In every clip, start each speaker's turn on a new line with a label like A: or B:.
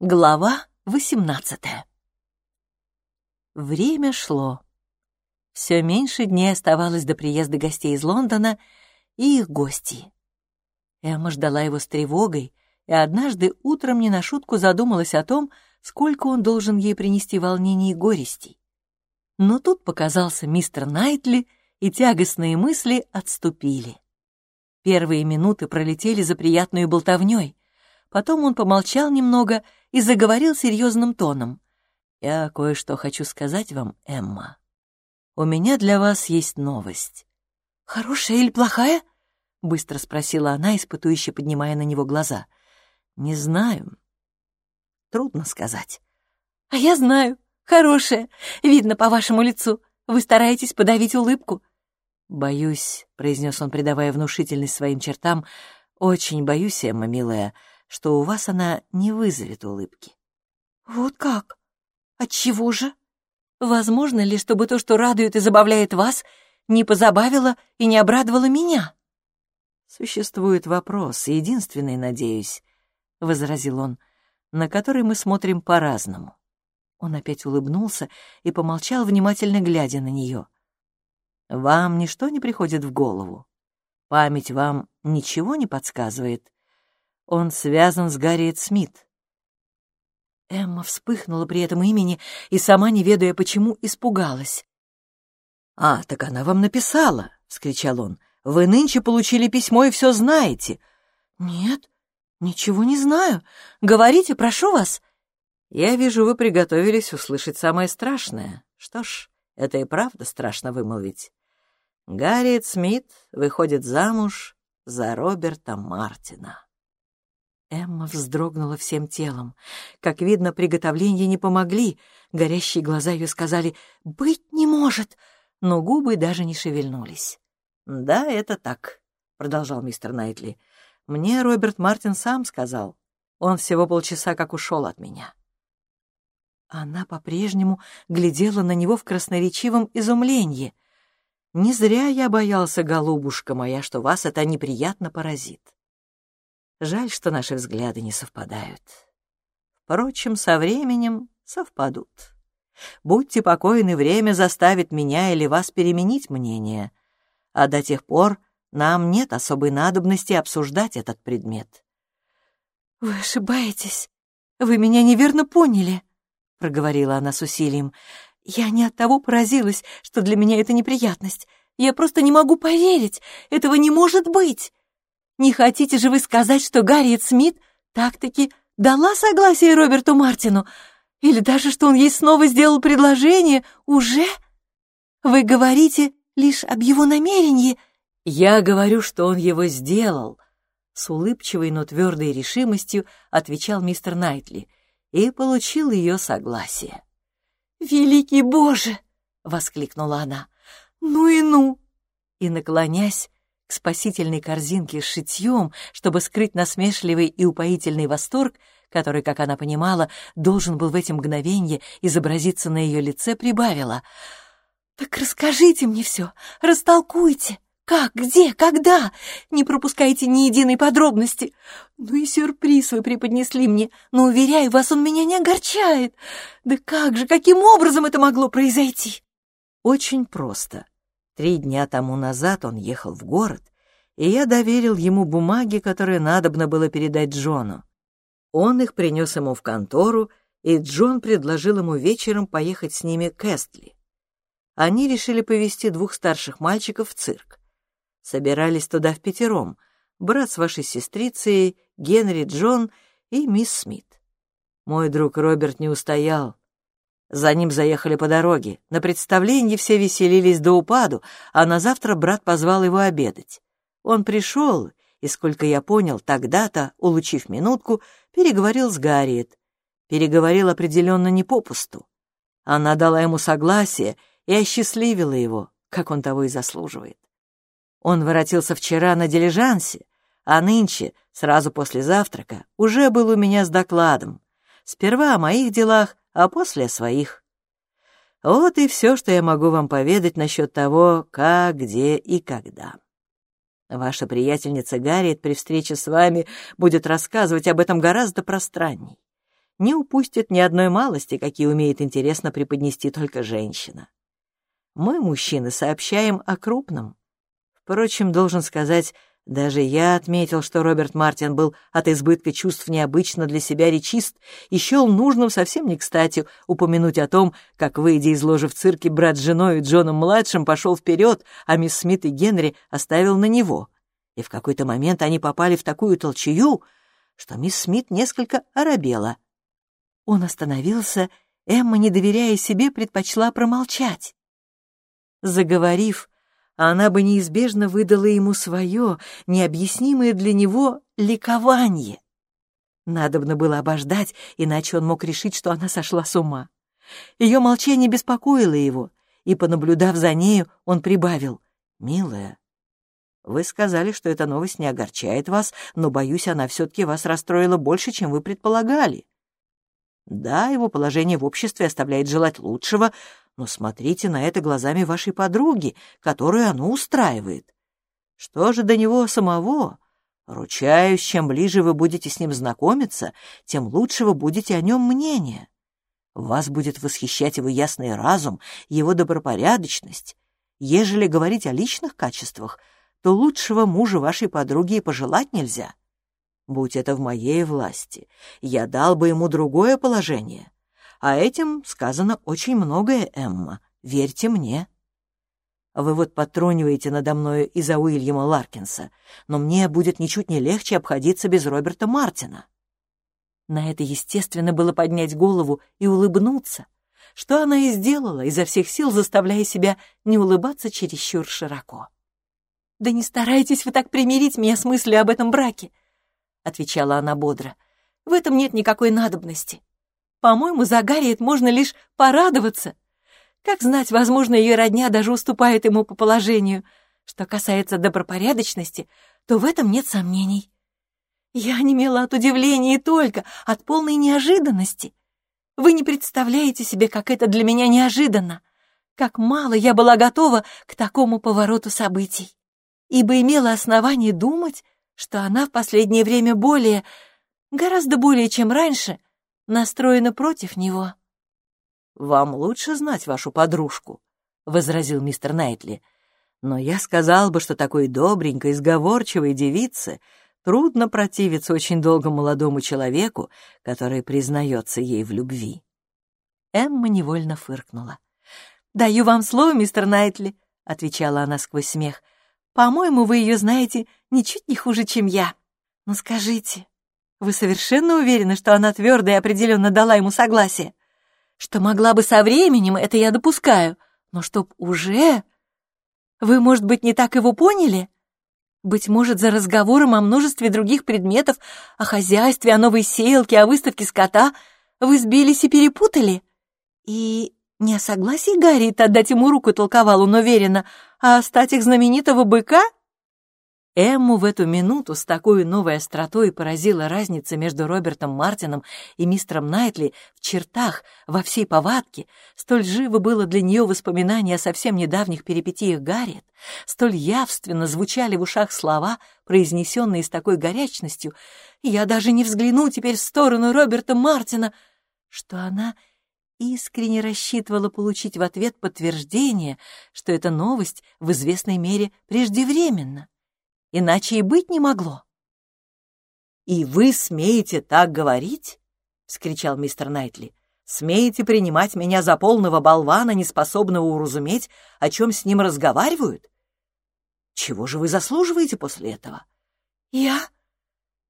A: Глава восемнадцатая Время шло. Все меньше дней оставалось до приезда гостей из Лондона и их гостей. Эмма ждала его с тревогой, и однажды утром не на шутку задумалась о том, сколько он должен ей принести волнений и горестей. Но тут показался мистер Найтли, и тягостные мысли отступили. Первые минуты пролетели за приятной болтовней. Потом он помолчал немного и заговорил серьезным тоном. «Я кое-что хочу сказать вам, Эмма. У меня для вас есть новость». «Хорошая или плохая?» — быстро спросила она, испытующе поднимая на него глаза. «Не знаю. Трудно сказать». «А я знаю. Хорошая. Видно по вашему лицу. Вы стараетесь подавить улыбку. «Боюсь», — произнес он, придавая внушительность своим чертам, «очень боюсь, Эмма, милая, что у вас она не вызовет улыбки». «Вот как? Отчего же? Возможно ли, чтобы то, что радует и забавляет вас, не позабавило и не обрадовало меня?»
B: «Существует вопрос, единственный, надеюсь», — возразил он, «на который мы смотрим по-разному». Он опять улыбнулся и помолчал, внимательно глядя на нее. Вам ничто не приходит в голову? Память вам ничего не подсказывает? Он связан с Гарриет Смит.
A: Эмма вспыхнула при этом имени и, сама не ведая почему, испугалась.
B: «А, так она вам написала!» — вскричал он. «Вы нынче получили письмо и все знаете».
A: «Нет, ничего не знаю. Говорите, прошу вас».
B: «Я вижу, вы приготовились услышать самое страшное. Что ж, это и правда страшно вымолвить. Гарриет Смит выходит замуж за Роберта Мартина.
A: Эмма вздрогнула всем телом. Как видно, приготовления не помогли. Горящие глаза ее сказали «Быть не может!», но губы даже не шевельнулись.
B: «Да, это так», — продолжал мистер Найтли. «Мне Роберт Мартин сам сказал. Он всего полчаса как ушел от меня».
A: Она по-прежнему глядела на него в красноречивом изумлении — не зря я боялся, голубушка моя, что вас это неприятно поразит. Жаль, что наши взгляды не совпадают. Впрочем, со временем совпадут. Будьте покойны, время заставит меня или вас переменить мнение, а до тех пор нам нет особой надобности обсуждать этот предмет. «Вы ошибаетесь. Вы меня неверно поняли», — проговорила она с усилием. Я не от того поразилась, что для меня это неприятность. Я просто не могу поверить. Этого не может быть. Не хотите же вы сказать, что Гарриет Смит так-таки дала согласие Роберту Мартину? Или даже, что он ей снова сделал предложение? Уже? Вы говорите лишь об его намерении.
B: Я говорю, что он его сделал. С улыбчивой, но твердой решимостью отвечал мистер Найтли и получил ее согласие.
A: «Великий Боже!» — воскликнула она. «Ну и ну!» И, наклонясь к спасительной корзинке с шитьем, чтобы скрыть насмешливый и упоительный восторг, который, как она понимала, должен был в эти мгновенья изобразиться на ее лице, прибавила. «Так расскажите мне все, растолкуйте!» Как, где, когда? Не пропускайте ни единой подробности. Ну и сюрприз вы преподнесли мне, но, уверяю вас, он меня не огорчает. Да как же, каким образом это могло произойти?
B: Очень просто. Три дня тому назад он ехал в город, и я доверил ему бумаги, которые надобно было передать Джону. Он их принес ему в контору, и Джон предложил ему вечером поехать с ними к Эстли. Они решили повезти двух старших мальчиков в цирк собирались туда в пятером. Брат с вашей сестрицей, Генри, Джон и мисс Смит. Мой друг Роберт не устоял. За ним заехали по дороге. На представлении все веселились до упаду, а на завтра брат позвал его обедать. Он пришел, и, сколько я понял, тогда-то, улучив минутку, переговорил с Гарриет. Переговорил определенно не попусту. Она дала ему согласие и осчастливила его, как он того и заслуживает. Он воротился вчера на дилижансе, а нынче, сразу после завтрака, уже был у меня с докладом. Сперва о моих делах, а после своих. Вот и все, что я могу вам поведать насчет того, как, где и когда. Ваша приятельница Гарриет при встрече с вами будет рассказывать об этом гораздо пространней. не упустит ни одной малости, какие умеет интересно преподнести только женщина. Мы, мужчины, сообщаем о крупном. Впрочем, должен сказать, даже я отметил, что Роберт Мартин был от избытка чувств необычно для себя речист и счел нужным совсем не кстати упомянуть о том, как, выйдя из ложи в цирке, брат с женой и Джоном-младшим пошел вперед, а мисс Смит и Генри оставил на него. И в какой-то момент они попали в такую толчую, что мисс Смит несколько оробела. Он остановился, Эмма, не доверяя себе, предпочла промолчать. Заговорив, она бы неизбежно выдала ему свое, необъяснимое для него ликование. Надобно было обождать, иначе он мог решить, что она сошла с ума. Ее молчание беспокоило его, и, понаблюдав за нею, он прибавил. «Милая, вы сказали, что эта новость не огорчает вас, но, боюсь, она все-таки вас расстроила больше, чем вы предполагали. Да, его положение в обществе оставляет желать лучшего, но смотрите на это глазами вашей подруги, которую оно устраивает. Что же до него самого? Ручаюсь, чем ближе вы будете с ним знакомиться, тем лучше вы будете о нем мнения. Вас будет восхищать его ясный разум, его добропорядочность. Ежели говорить о личных качествах — то лучшего мужа вашей подруги и пожелать нельзя. Будь это в моей власти, я дал бы ему другое положение. А этим сказано очень многое, Эмма, верьте мне. Вы вот подтруниваете надо мною из-за Уильяма Ларкинса, но мне будет ничуть не легче обходиться без Роберта Мартина. На это, естественно, было поднять голову и улыбнуться, что она и сделала, изо всех сил заставляя себя не улыбаться чересчур широко. «Да не старайтесь вы так примирить меня с мыслью об этом браке», — отвечала она бодро. «В этом нет никакой надобности. По-моему, за Гарриет можно лишь порадоваться. Как знать, возможно, ее родня даже уступает ему по положению. Что касается добропорядочности, то в этом нет сомнений. Я немела от удивления и только, от полной неожиданности. Вы не представляете себе, как это для меня неожиданно, как мало я была готова к такому повороту событий ибо имела основание думать, что она в последнее время более, гораздо более, чем раньше, настроена против него. «Вам лучше знать вашу подружку», — возразил мистер Найтли. «Но я сказал бы, что такой добренькой, сговорчивой девице трудно противиться очень долго молодому человеку, который признается ей в любви». Эмма невольно фыркнула. «Даю вам слово, мистер Найтли», — отвечала она сквозь смех, — по-моему, вы ее знаете ничуть не хуже, чем я. Но скажите, вы совершенно уверены, что она твердо и определенно дала ему согласие? Что могла бы со временем, это я допускаю, но чтоб уже... Вы, может быть, не так его поняли? Быть может, за разговором о множестве других предметов, о хозяйстве, о новой сеялке, о выставке скота вы сбились и перепутали? И не о согласии Гарри отдать ему руку толковал он уверенно, а стать их знаменитого быка? Эмму в эту минуту с такой новой остротой поразила разница между Робертом Мартином и мистером Найтли в чертах, во всей повадке. Столь живо было для нее воспоминание о совсем недавних перипетиях Гарриет, столь явственно звучали в ушах слова, произнесенные с такой горячностью, «Я даже не взгляну теперь в сторону Роберта Мартина», что она искренне рассчитывала получить в ответ подтверждение, что эта новость в известной мере преждевременна. Иначе и быть не могло. «И вы смеете так говорить?» — вскричал мистер Найтли. «Смеете принимать меня за полного болвана, неспособного уразуметь, о чем с ним разговаривают? Чего же вы заслуживаете после этого?» «Я?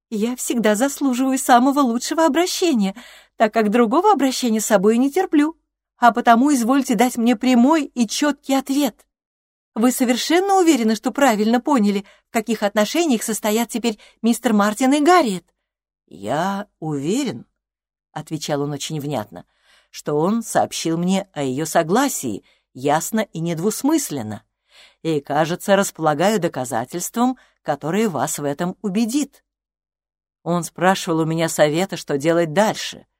B: Я всегда заслуживаю самого лучшего обращения, так как другого обращения с собой не терплю, а потому извольте дать мне прямой и четкий ответ. Вы совершенно уверены, что правильно поняли, в каких отношениях состоят теперь мистер Мартин и Гарриет? Я уверен, — отвечал он очень внятно, — что он сообщил мне о ее согласии, ясно и недвусмысленно, и, кажется, располагаю доказательством, которое вас в этом убедит. Он спрашивал у меня совета, что делать дальше —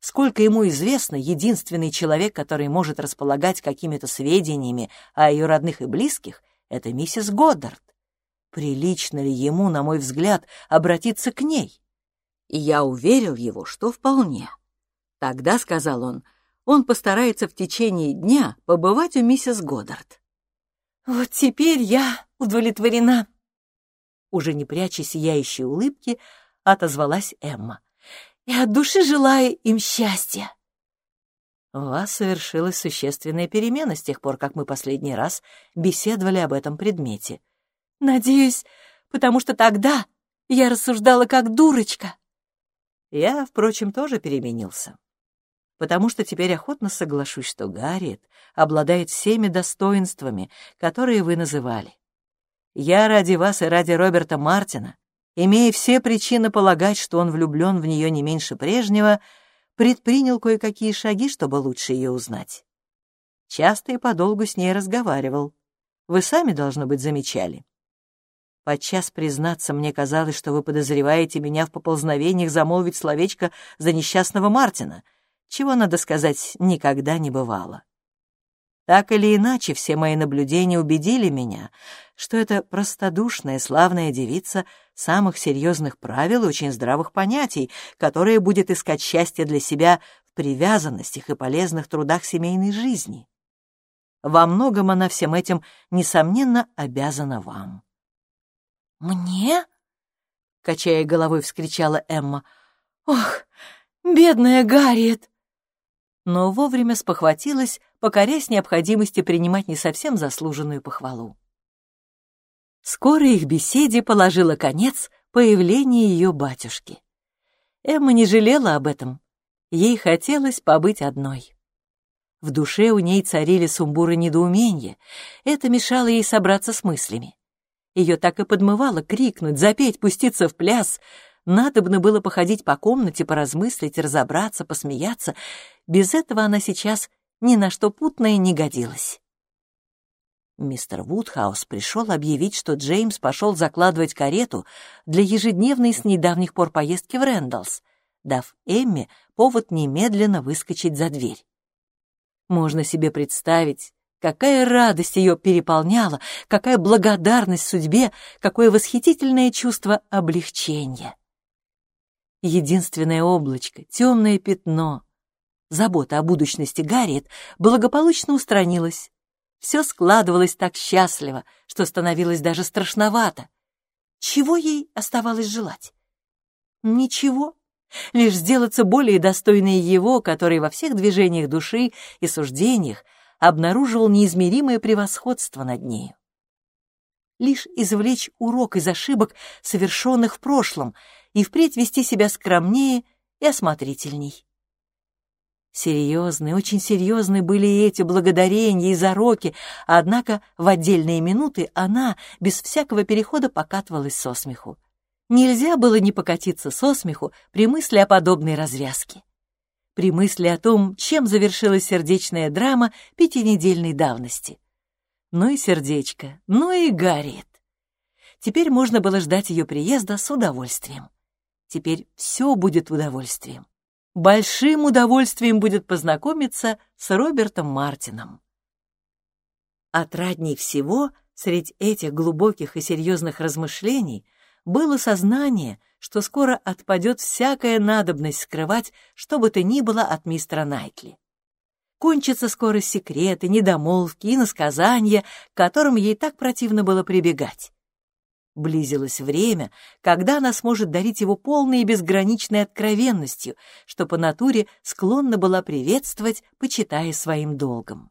B: Сколько ему известно, единственный человек, который может располагать какими-то сведениями о ее родных и близких, это миссис Годдард. Прилично ли ему, на мой взгляд, обратиться к ней? И я уверил его, что вполне. Тогда, — сказал он, — он постарается в течение дня побывать у миссис Годдард.
A: «Вот теперь я удовлетворена», —
B: уже не пряча сияющей улыбки, отозвалась Эмма.
A: «И от души желаю им счастья».
B: У вас совершилась существенная перемена с тех пор, как мы последний раз беседовали об этом предмете.
A: Надеюсь, потому что тогда я рассуждала как дурочка.
B: Я, впрочем, тоже переменился потому что теперь охотно соглашусь, что Гарриет обладает всеми достоинствами, которые вы называли. Я ради вас и ради Роберта Мартина, имея все причины полагать, что он влюблен в нее не меньше прежнего, предпринял кое-какие шаги, чтобы лучше ее узнать. Часто и подолгу с ней разговаривал. Вы сами, должно быть, замечали. Подчас, признаться, мне казалось, что вы подозреваете меня в поползновениях замолвить словечко за несчастного Мартина — чего, надо сказать, никогда не бывало. Так или иначе, все мои наблюдения убедили меня, что эта простодушная, славная девица самых серьезных правил и очень здравых понятий, которая будет искать счастье для себя в привязанностях и полезных трудах семейной жизни. Во многом она всем этим, несомненно, обязана вам.
A: «Мне?» — качая головой, вскричала Эмма. «Ох, бедная Гарриет!»
B: но вовремя спохватилась, покорясь необходимости принимать не совсем заслуженную похвалу. Скоро их беседе положила конец появление ее батюшки. Эмма не жалела об этом. Ей хотелось побыть одной. В душе у ней царили сумбуры недоумения. Это мешало ей собраться с мыслями. Ее так и подмывало крикнуть, запеть, пуститься в пляс, Надобно было походить по комнате, поразмыслить, разобраться, посмеяться. Без этого она сейчас ни на что путное не годилась. Мистер Вудхаус пришел объявить, что Джеймс пошел закладывать карету для ежедневной с недавних пор поездки в Рэндаллс, дав Эмме повод немедленно выскочить за дверь. Можно себе представить, какая радость ее переполняла, какая благодарность судьбе, какое восхитительное чувство облегчения. Единственное облачко, темное пятно. Забота о будущности Гарриет благополучно устранилась. Все складывалось так счастливо, что становилось даже страшновато. Чего ей оставалось желать? Ничего. Лишь сделаться более достойной его, который во всех движениях души и суждениях обнаруживал неизмеримое превосходство над нею. Лишь извлечь урок из ошибок, совершенных в прошлом, и впредь вести себя скромнее и осмотрительней. Серьезные, очень серьезные были эти благодарения и зароки, однако в отдельные минуты она без всякого перехода покатывалась со смеху. Нельзя было не покатиться со смеху при мысли о подобной развязке. При мысли о том, чем завершилась сердечная драма пятинедельной давности. Ну и сердечко, ну и Гарриет. Теперь можно было ждать ее приезда с удовольствием. Теперь все будет удовольствием. Большим удовольствием будет познакомиться с Робертом Мартином. Отрадней всего среди этих глубоких и серьезных размышлений было сознание, что скоро отпадет всякая надобность скрывать, что бы то ни было от мистера Найтли. Кончатся скоро секреты, недомолвки и насказания, к которым ей так противно было прибегать. Близилось время, когда она сможет дарить его полной и безграничной откровенностью, что по натуре склонна была приветствовать, почитая своим долгом.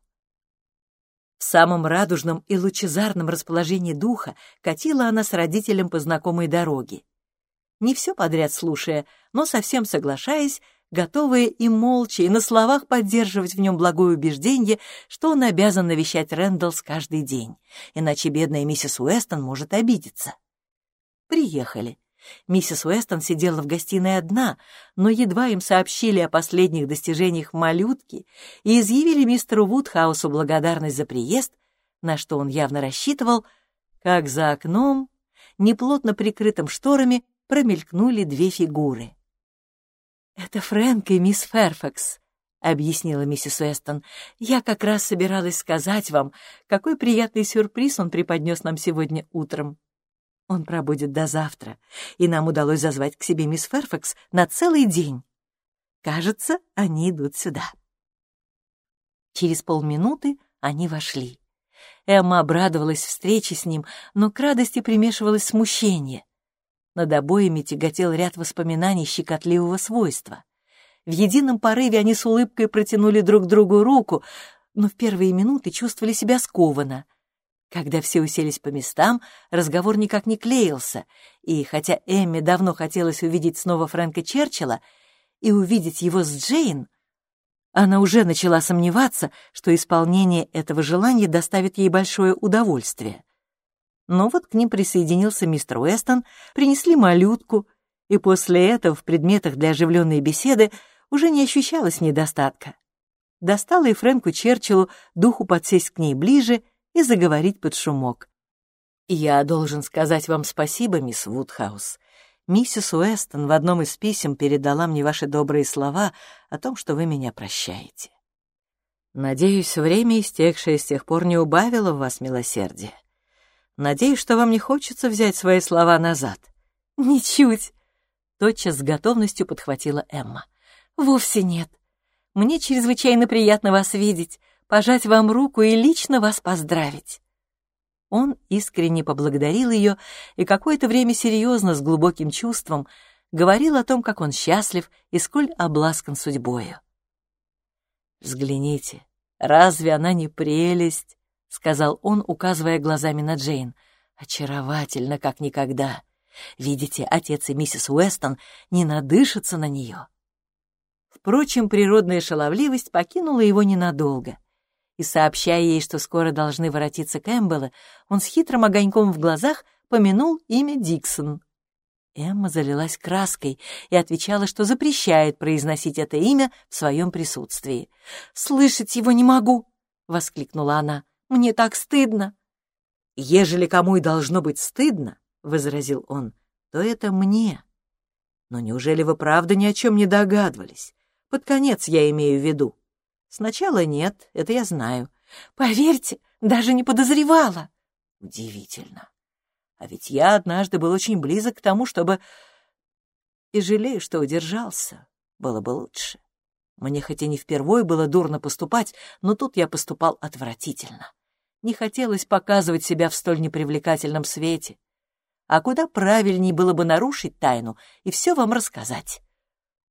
B: В самом радужном и лучезарном расположении духа катила она с родителем по знакомой дороге. Не все подряд слушая, но совсем соглашаясь, готовая и молча, и на словах поддерживать в нем благое убеждение, что он обязан навещать Рэндаллс каждый день, иначе бедная миссис Уэстон может обидеться. Приехали. Миссис Уэстон сидела в гостиной одна, но едва им сообщили о последних достижениях малютки и изъявили мистеру Вудхаусу благодарность за приезд, на что он явно рассчитывал, как за окном, неплотно прикрытым шторами, промелькнули две фигуры. «Это Фрэнк и мисс Ферфакс», — объяснила миссис Уэстон. «Я как раз собиралась сказать вам, какой приятный сюрприз он преподнес нам сегодня утром. Он пробудет до завтра, и нам удалось зазвать к себе мисс Ферфакс на целый день».
A: Кажется, они идут сюда. Через полминуты они вошли. Эмма обрадовалась встрече с ним, но к радости примешивалось смущение. Над обоями тяготел ряд воспоминаний щекотливого свойства. В едином порыве они с улыбкой протянули друг другу руку, но в первые минуты чувствовали себя скованно. Когда все уселись по местам, разговор никак не клеился, и хотя Эмме давно хотелось увидеть снова Фрэнка Черчилля и увидеть его с Джейн, она уже начала сомневаться, что исполнение этого желания доставит ей большое удовольствие. Но вот к ним присоединился мистер Уэстон, принесли малютку, и после этого в предметах для оживленной беседы уже не ощущалось недостатка. Достало и Фрэнку Черчиллу духу подсесть к ней ближе и заговорить под шумок. «Я должен сказать вам спасибо, мисс Вудхаус. Миссис Уэстон в одном из писем передала мне ваши добрые слова о том, что вы меня прощаете. Надеюсь, время, истекшее с тех пор, не убавило в вас милосердия. Надеюсь, что вам не хочется взять свои слова назад. Ничуть. Тотчас с готовностью подхватила Эмма. Вовсе нет. Мне чрезвычайно приятно вас видеть, пожать вам руку и лично вас поздравить. Он искренне поблагодарил ее и какое-то время серьезно, с глубоким чувством, говорил о том, как он счастлив и сколь обласкан судьбою. «Взгляните, разве она не прелесть?» — сказал он, указывая глазами на Джейн. «Очаровательно, как никогда. Видите, отец и миссис Уэстон не надышатся на нее». Впрочем, природная шаловливость покинула его ненадолго — и, сообщая ей, что скоро должны воротиться Кэмпбеллы, он с хитрым огоньком в глазах помянул имя Диксон. Эмма залилась краской и отвечала, что запрещает произносить это имя в своем присутствии. «Слышать его не могу!» — воскликнула она. «Мне так стыдно!» «Ежели кому и должно быть стыдно, — возразил он, — то это мне. Но неужели вы правда ни о чем не догадывались? Под конец я имею в виду. Сначала нет, это я знаю. Поверьте, даже не подозревала. Удивительно. А ведь я однажды был очень близок к тому, чтобы... И жалею, что удержался. Было бы лучше. Мне хоть и не впервой было дурно поступать, но тут я поступал отвратительно. Не хотелось показывать себя в столь непривлекательном свете. А куда правильней было бы нарушить тайну и все вам рассказать.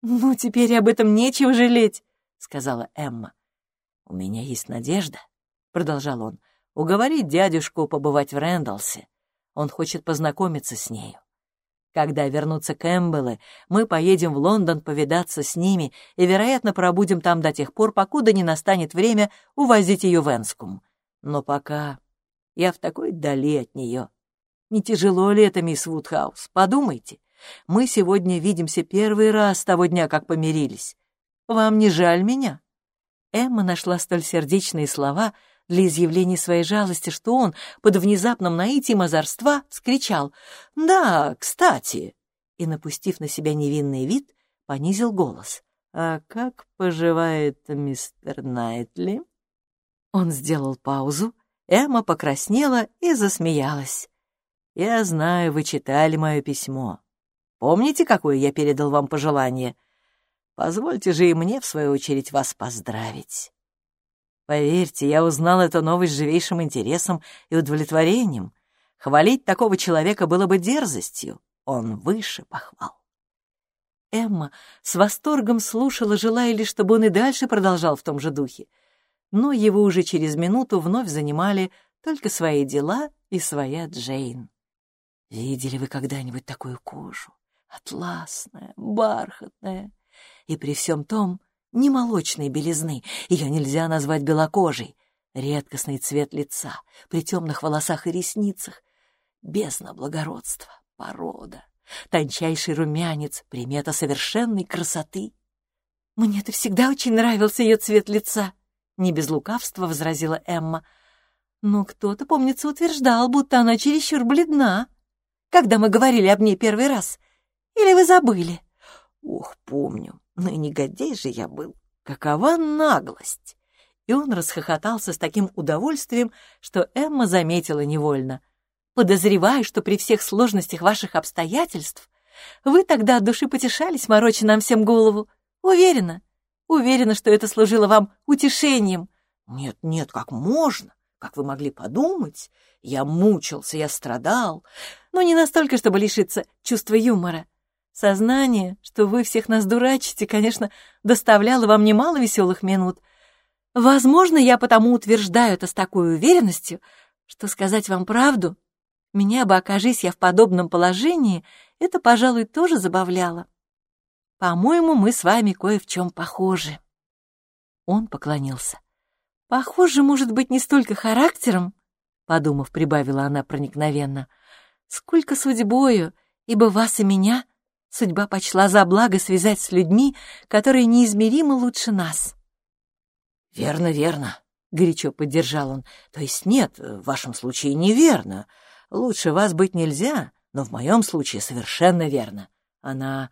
A: Ну, теперь об этом нечего жалеть. — сказала Эмма. «У меня есть надежда», — продолжал он, — «уговорить дядюшку побывать в Рэндалсе. Он хочет познакомиться с нею. Когда вернутся Кэмпбеллы, мы поедем в Лондон повидаться с ними и, вероятно, пробудем там до тех пор, покуда не настанет время увозить ее в Энскум. Но пока я в такой дали от нее. Не тяжело ли это, мисс Вудхаус? Подумайте. Мы сегодня видимся первый раз с того дня, как помирились. Вам не жаль меня?» Эмма нашла столь сердечные слова для изъявления своей жалости, что он под внезапным наитием озорства вскричал «Да, кстати!» и, напустив на себя невинный вид, понизил голос. «А как поживает мистер Найтли?» Он сделал паузу, Эмма покраснела и засмеялась. «Я знаю, вы читали мое письмо. Помните, какое я передал вам пожелание?» Позвольте же и мне, в свою очередь, вас поздравить. Поверьте, я узнал эту новость живейшим интересом и удовлетворением. Хвалить такого человека было бы дерзостью. Он выше похвал. Эмма с восторгом слушала, желая лишь, чтобы он и дальше продолжал в том же духе. Но его уже через минуту вновь занимали только свои дела и своя Джейн. Видели вы когда-нибудь такую кожу? Атласная, бархатная, и при всем том не молочной белизны, ее нельзя назвать белокожей, редкостный цвет лица, при темных волосах и ресницах, бездна благородства, порода, тончайший румянец, примета совершенной красоты. «Мне-то всегда очень нравился ее цвет лица», — не без лукавства возразила Эмма. «Но кто-то, помнится, утверждал, будто она чересчур бледна, когда мы говорили об ней первый раз. Или вы забыли?» «Ох, помню. Ну и негодяй же я был. Какова наглость!» И он расхохотался с таким удовольствием, что Эмма заметила невольно. «Подозреваю, что при всех сложностях ваших обстоятельств вы тогда от души потешались, мороча нам всем голову. Уверена, уверена, что это служило вам утешением.
B: Нет, нет, как можно? Как вы могли подумать? Я мучился, я страдал.
A: Но не настолько, чтобы лишиться чувства юмора. Сознание, что вы всех нас дурачите, конечно, доставляло вам немало веселых минут. Возможно, я потому утверждаю это с такой уверенностью, что сказать вам правду, меня бы, окажись я в подобном положении, это, пожалуй, тоже забавляло. По-моему, мы с вами кое в чем похожи. Он поклонился. Похоже, может быть, не столько характером, подумав, прибавила она проникновенно, сколько судьбою, ибо вас и меня судьба почла за благо связать с людьми, которые неизмеримо лучше нас.
B: «Верно, верно», — горячо поддержал он. «То есть нет, в вашем случае неверно. Лучше вас быть нельзя, но в моем случае совершенно верно. Она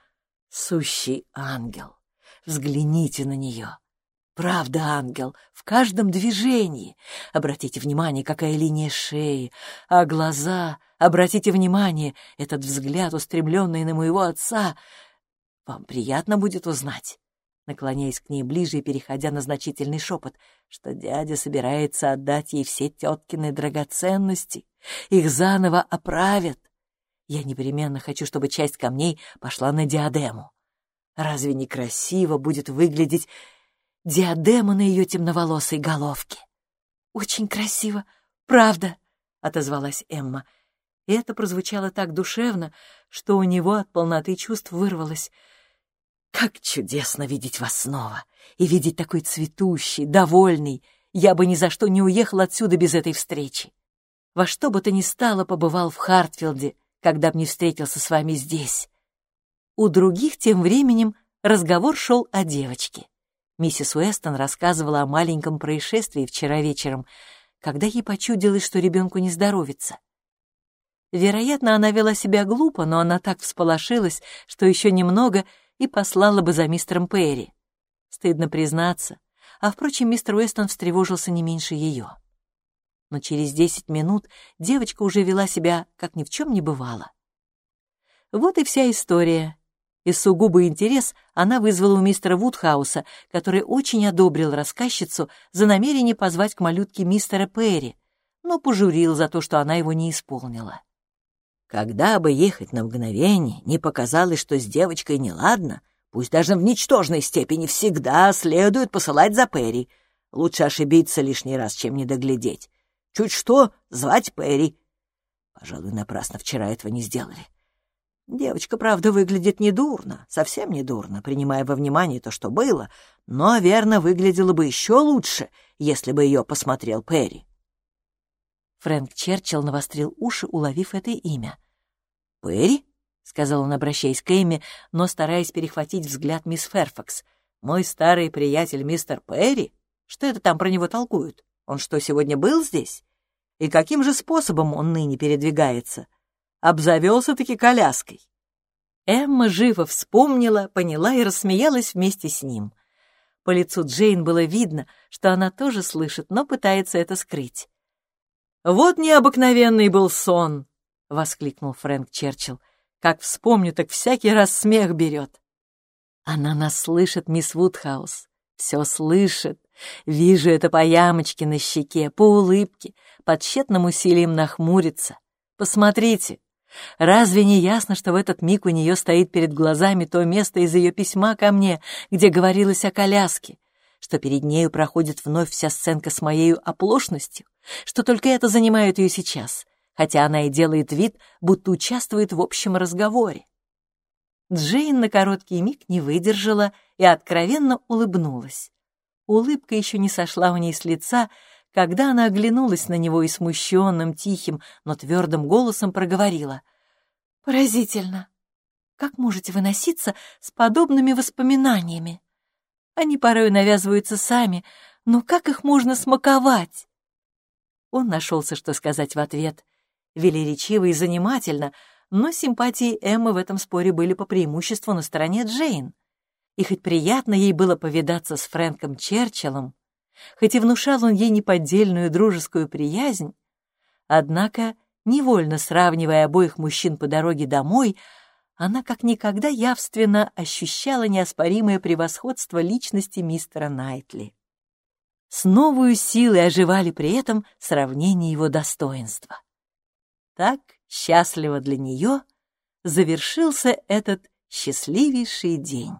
B: сущий ангел. Взгляните на нее. Правда, ангел, в каждом движении. Обратите внимание, какая линия шеи, а глаза, обратите внимание, этот взгляд, устремленный на моего отца. Вам приятно будет узнать, наклоняясь к ней ближе и переходя на значительный шепот, что дядя собирается отдать ей все теткины драгоценности. Их заново оправят. Я непременно хочу, чтобы часть камней пошла на диадему. Разве не красиво будет выглядеть диадема на ее темноволосой головке?
A: «Очень красиво, правда», —
B: отозвалась Эмма. И это прозвучало так душевно, что у него от полноты чувств вырвалось. «Как чудесно видеть вас снова! И видеть такой цветущий, довольный! Я бы ни за что не уехал отсюда без этой встречи!» Во что бы то ни стало побывал в Хартфилде, когда б не встретился с вами здесь. У других тем временем разговор шел о девочке. Миссис Уэстон рассказывала о маленьком происшествии вчера вечером, когда ей почудилось, что ребенку не здоровится. Вероятно, она вела себя глупо, но она так всполошилась, что еще немного и послала бы за мистером Перри. Стыдно признаться, а, впрочем, мистер Уэстон встревожился не меньше ее но через десять минут девочка уже вела себя, как ни в чем не бывало. Вот и вся история. И сугубый интерес она вызвала у мистера Вудхауса, который очень одобрил рассказчицу за намерение позвать к малютке мистера Перри, но пожурил за то, что она его не исполнила. Когда бы ехать на мгновение, не показалось, что с девочкой неладно, пусть даже в ничтожной степени всегда следует посылать за Перри. Лучше ошибиться лишний раз, чем не доглядеть. Чуть что, звать Перри. Пожалуй, напрасно вчера этого не сделали. Девочка, правда, выглядит недурно, совсем недурно, принимая во внимание то, что было, но, верно, выглядела бы еще лучше, если бы ее посмотрел Перри. Фрэнк Черчилл навострил уши, уловив это имя. «Перри?» — сказал он, обращаясь к Эми, но стараясь перехватить взгляд мисс Ферфакс. «Мой старый приятель мистер Перри? Что это там про него толкуют?» Он что, сегодня был здесь? И каким же способом он ныне передвигается? Обзавелся-таки коляской. Эмма живо вспомнила, поняла и рассмеялась вместе с ним. По лицу Джейн было видно, что она тоже слышит, но пытается это скрыть. «Вот необыкновенный был сон!» — воскликнул Фрэнк Черчилл. «Как вспомню, так всякий раз смех берет». «Она нас слышит, мисс Вудхаус, все слышит. Вижу это по ямочке на щеке, по улыбке, по тщетным усилиям нахмуриться. Посмотрите, разве не ясно, что в этот миг у нее стоит перед глазами то место из ее письма ко мне, где говорилось о коляске, что перед нею проходит вновь вся сценка с моею оплошностью, что только это занимает ее сейчас, хотя она и делает вид, будто участвует в общем разговоре. Джейн на короткий миг не выдержала и откровенно улыбнулась. Улыбка еще не сошла у ней с лица, когда она оглянулась на него и смущенным, тихим, но твердым голосом проговорила. «Поразительно! Как можете вы носиться с подобными воспоминаниями? Они порой навязываются сами, но как их можно смаковать?» Он нашелся, что сказать в ответ. Велеречиво и занимательно, но симпатии Эммы в этом споре были по преимуществу на стороне Джейн. И хоть приятно ей было повидаться с Фрэнком Черчиллом, хоть и внушал он ей неподдельную дружескую приязнь, однако, невольно сравнивая обоих мужчин по дороге домой,
A: она как никогда явственно ощущала неоспоримое превосходство личности мистера Найтли. С новой силой оживали при этом сравнения его достоинства. Так, счастливо для нее, завершился этот счастливейший день.